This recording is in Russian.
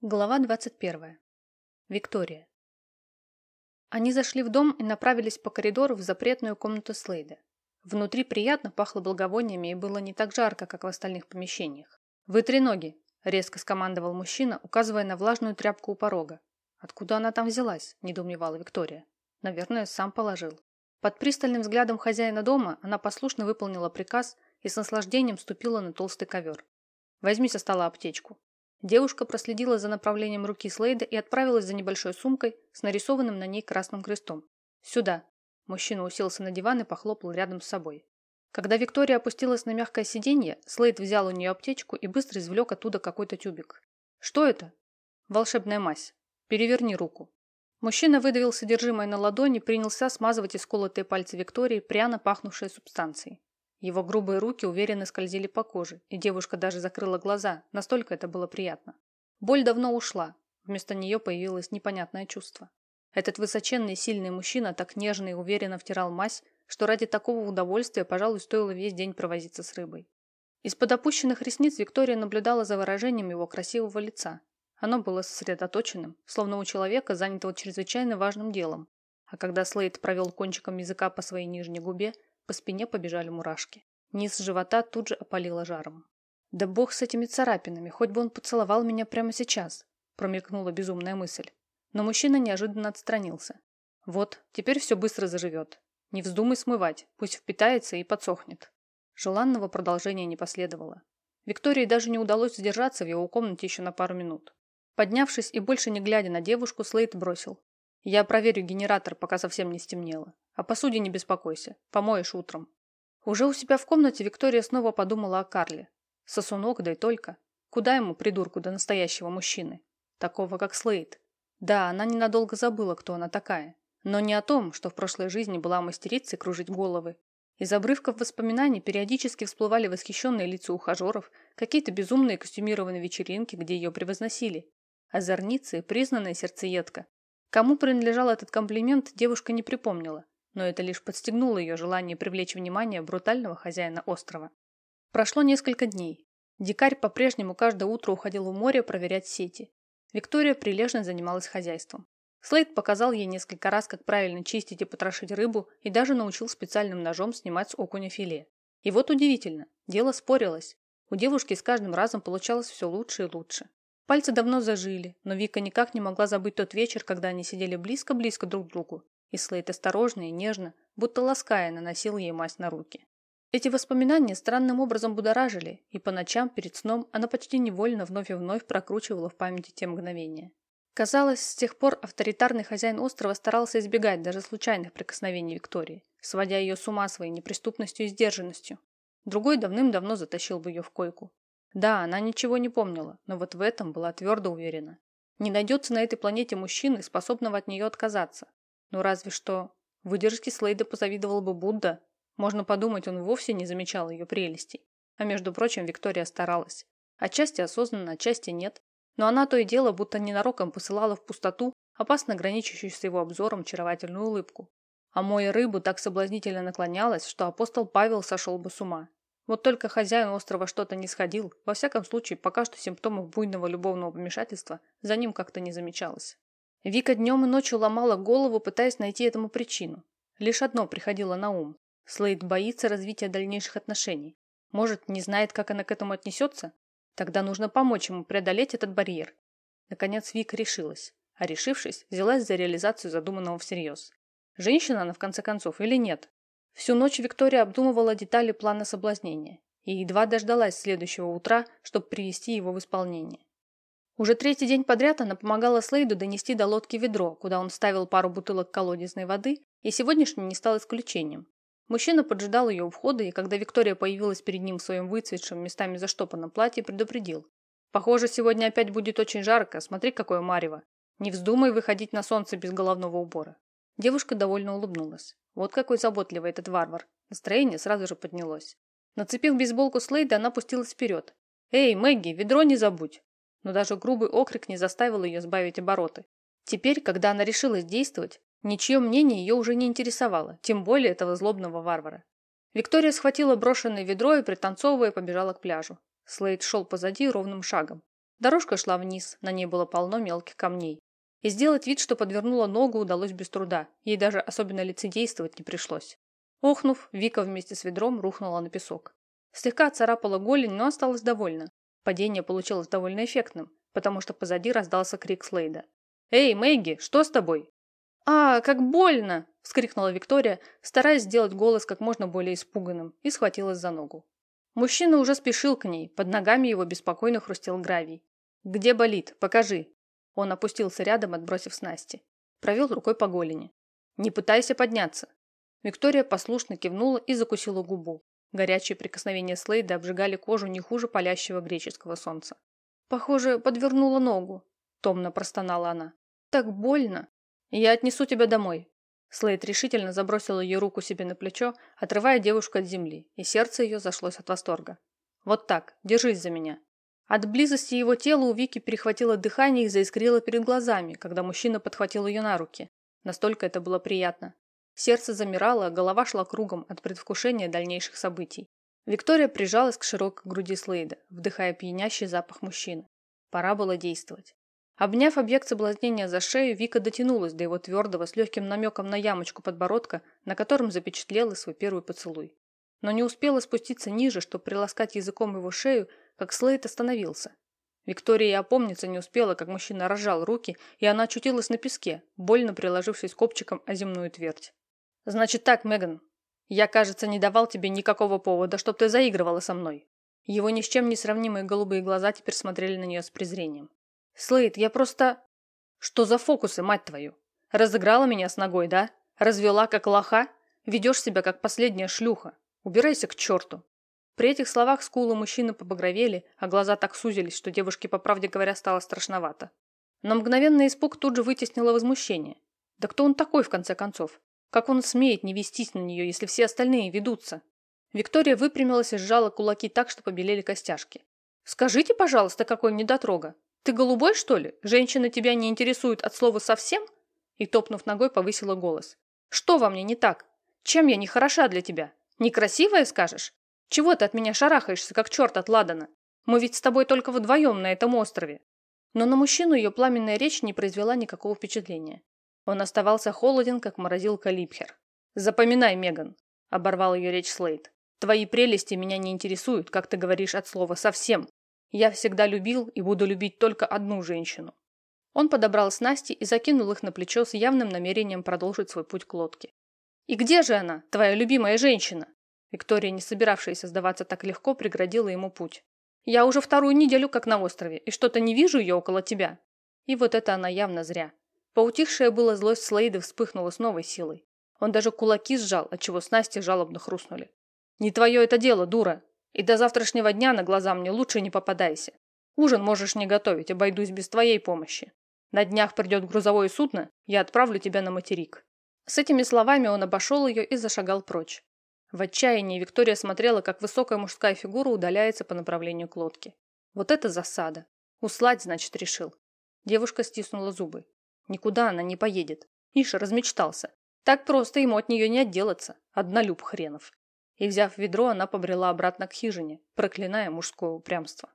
Глава 21. Виктория. Они зашли в дом и направились по коридору в запретную комнату Слейда. Внутри приятно пахло благовониями и было не так жарко, как в остальных помещениях. «Вытри ноги!» – резко скомандовал мужчина, указывая на влажную тряпку у порога. «Откуда она там взялась?» – недоумевала Виктория. «Наверное, сам положил». Под пристальным взглядом хозяина дома она послушно выполнила приказ и с наслаждением ступила на толстый ковер. «Возьми со стола аптечку», Девушка проследила за направлением руки Слейда и отправилась за небольшой сумкой с нарисованным на ней красным крестом. «Сюда!» Мужчина уселся на диван и похлопал рядом с собой. Когда Виктория опустилась на мягкое сиденье, Слейд взял у нее аптечку и быстро извлек оттуда какой-то тюбик. «Что это?» «Волшебная мазь. Переверни руку». Мужчина выдавил содержимое на ладони и принялся смазывать исколотые пальцы Виктории пряно пахнувшей субстанцией. Его грубые руки уверенно скользили по коже, и девушка даже закрыла глаза, настолько это было приятно. Боль давно ушла, вместо нее появилось непонятное чувство. Этот высоченный сильный мужчина так нежно и уверенно втирал мазь, что ради такого удовольствия, пожалуй, стоило весь день провозиться с рыбой. Из-под опущенных ресниц Виктория наблюдала за выражением его красивого лица. Оно было сосредоточенным, словно у человека, занятого чрезвычайно важным делом. А когда Слейд провел кончиком языка по своей нижней губе, по спине побежали мурашки. Низ живота тут же опалило жаром. «Да бог с этими царапинами, хоть бы он поцеловал меня прямо сейчас», промелькнула безумная мысль. Но мужчина неожиданно отстранился. «Вот, теперь все быстро заживет. Не вздумай смывать, пусть впитается и подсохнет». Желанного продолжения не последовало. Виктории даже не удалось задержаться в его комнате еще на пару минут. Поднявшись и больше не глядя на девушку, Слейд бросил. «Я проверю генератор, пока совсем не стемнело. О посуде не беспокойся. Помоешь утром. Уже у себя в комнате Виктория снова подумала о Карле. Сосунок, да и только. Куда ему, придурку, до настоящего мужчины? Такого, как Слейд. Да, она ненадолго забыла, кто она такая. Но не о том, что в прошлой жизни была мастерицей кружить головы. Из обрывков воспоминаний периодически всплывали восхищенные лица ухажеров, какие-то безумные костюмированные вечеринки, где ее превозносили. Озорница и признанная сердцеедка. Кому принадлежал этот комплимент, девушка не припомнила но это лишь подстегнуло ее желание привлечь внимание брутального хозяина острова. Прошло несколько дней. Дикарь по-прежнему каждое утро уходил в море проверять сети. Виктория прилежно занималась хозяйством. Слейд показал ей несколько раз, как правильно чистить и потрошить рыбу, и даже научил специальным ножом снимать с окуня филе. И вот удивительно, дело спорилось. У девушки с каждым разом получалось все лучше и лучше. Пальцы давно зажили, но Вика никак не могла забыть тот вечер, когда они сидели близко-близко друг к другу, и Слейд осторожно и нежно, будто лаская, наносил ей мазь на руки. Эти воспоминания странным образом будоражили, и по ночам перед сном она почти невольно вновь и вновь прокручивала в памяти те мгновения. Казалось, с тех пор авторитарный хозяин острова старался избегать даже случайных прикосновений Виктории, сводя ее с ума своей неприступностью и сдержанностью. Другой давным-давно затащил бы ее в койку. Да, она ничего не помнила, но вот в этом была твердо уверена. Не найдется на этой планете мужчины, способного от нее отказаться, ну разве что выдержки Слейда позавидовал бы Будда. Можно подумать, он вовсе не замечал ее прелестей. А между прочим, Виктория старалась. Отчасти осознанно, отчасти нет. Но она то и дело будто ненароком посылала в пустоту, опасно граничащую с его обзором очаровательную улыбку. А моя рыбу так соблазнительно наклонялась, что апостол Павел сошел бы с ума. Вот только хозяин острова что-то не сходил, во всяком случае, пока что симптомов буйного любовного помешательства за ним как-то не замечалось. Вика днем и ночью ломала голову, пытаясь найти этому причину. Лишь одно приходило на ум. Слейд боится развития дальнейших отношений. Может, не знает, как она к этому отнесется? Тогда нужно помочь ему преодолеть этот барьер. Наконец Вика решилась. А решившись, взялась за реализацию задуманного всерьез. Женщина она, в конце концов, или нет? Всю ночь Виктория обдумывала детали плана соблазнения и едва дождалась следующего утра, чтобы привести его в исполнение. Уже третий день подряд она помогала Слейду донести до лодки ведро, куда он ставил пару бутылок колодезной воды, и сегодняшний не стал исключением. Мужчина поджидал ее у входа, и когда Виктория появилась перед ним в своем выцветшем, местами заштопанном платье, предупредил. «Похоже, сегодня опять будет очень жарко, смотри, какое марево. Не вздумай выходить на солнце без головного убора». Девушка довольно улыбнулась. Вот какой заботливый этот варвар. Настроение сразу же поднялось. Нацепив бейсболку Слейда, она пустилась вперед. «Эй, Мэгги, ведро не забудь!» но даже грубый окрик не заставил ее сбавить обороты. Теперь, когда она решилась действовать, ничье мнение ее уже не интересовало, тем более этого злобного варвара. Виктория схватила брошенное ведро и, пританцовывая, побежала к пляжу. Слейд шел позади ровным шагом. Дорожка шла вниз, на ней было полно мелких камней. И сделать вид, что подвернула ногу, удалось без труда. Ей даже особенно лицедействовать не пришлось. Охнув, Вика вместе с ведром рухнула на песок. Слегка царапала голень, но осталась довольна. Падение получилось довольно эффектным, потому что позади раздался крик Слейда. «Эй, Мэгги, что с тобой?» «А, как больно!» – вскрикнула Виктория, стараясь сделать голос как можно более испуганным, и схватилась за ногу. Мужчина уже спешил к ней, под ногами его беспокойно хрустел гравий. «Где болит? Покажи!» Он опустился рядом, отбросив снасти. Провел рукой по голени. «Не пытайся подняться!» Виктория послушно кивнула и закусила губу. Горячие прикосновения Слейда обжигали кожу не хуже палящего греческого солнца. «Похоже, подвернула ногу», — томно простонала она. «Так больно. Я отнесу тебя домой». Слейд решительно забросил ее руку себе на плечо, отрывая девушку от земли, и сердце ее зашлось от восторга. «Вот так, держись за меня». От близости его тела у Вики перехватило дыхание и заискрило перед глазами, когда мужчина подхватил ее на руки. Настолько это было приятно. Сердце замирало, а голова шла кругом от предвкушения дальнейших событий. Виктория прижалась к широкой груди Слейда, вдыхая пьянящий запах мужчины. Пора было действовать. Обняв объект соблазнения за шею, Вика дотянулась до его твердого с легким намеком на ямочку подбородка, на котором запечатлела свой первый поцелуй. Но не успела спуститься ниже, чтобы приласкать языком его шею, как Слейд остановился. Виктория опомниться не успела, как мужчина разжал руки, и она очутилась на песке, больно приложившись копчиком о земную твердь. «Значит так, Меган. Я, кажется, не давал тебе никакого повода, чтобы ты заигрывала со мной». Его ни с чем не сравнимые голубые глаза теперь смотрели на нее с презрением. «Слейд, я просто...» «Что за фокусы, мать твою? Разыграла меня с ногой, да? Развела как лоха? Ведешь себя как последняя шлюха. Убирайся к черту». При этих словах скулы мужчины побагровели, а глаза так сузились, что девушке, по правде говоря, стало страшновато. Но мгновенный испуг тут же вытеснило возмущение. Да кто он такой, в конце концов? Как он смеет не вестись на нее, если все остальные ведутся? Виктория выпрямилась и сжала кулаки так, что побелели костяшки. «Скажите, пожалуйста, какой недотрога. Ты голубой, что ли? Женщины тебя не интересуют от слова совсем?» И, топнув ногой, повысила голос. «Что во мне не так? Чем я не хороша для тебя? Некрасивая, скажешь? Чего ты от меня шарахаешься, как черт от Ладана? Мы ведь с тобой только вдвоем на этом острове». Но на мужчину ее пламенная речь не произвела никакого впечатления. Он оставался холоден, как морозилка Липхер. «Запоминай, Меган», — оборвал ее речь Слейд. «Твои прелести меня не интересуют, как ты говоришь от слова «совсем». Я всегда любил и буду любить только одну женщину». Он подобрал снасти и закинул их на плечо с явным намерением продолжить свой путь к лодке. «И где же она, твоя любимая женщина?» Виктория, не собиравшаяся сдаваться так легко, преградила ему путь. «Я уже вторую неделю как на острове, и что-то не вижу ее около тебя». И вот это она явно зря. Поутихшая была злость Слейда вспыхнула с новой силой. Он даже кулаки сжал, отчего снасти жалобно хрустнули. «Не твое это дело, дура! И до завтрашнего дня на глаза мне лучше не попадайся. Ужин можешь не готовить, обойдусь без твоей помощи. На днях придет грузовое судно, я отправлю тебя на материк». С этими словами он обошел ее и зашагал прочь. В отчаянии Виктория смотрела, как высокая мужская фигура удаляется по направлению к лодке. Вот это засада. Услать, значит, решил. Девушка стиснула зубы. Никуда она не поедет. Миша размечтался. Так просто ему от нее не отделаться. Однолюб хренов. И, взяв ведро, она побрела обратно к хижине, проклиная мужское упрямство.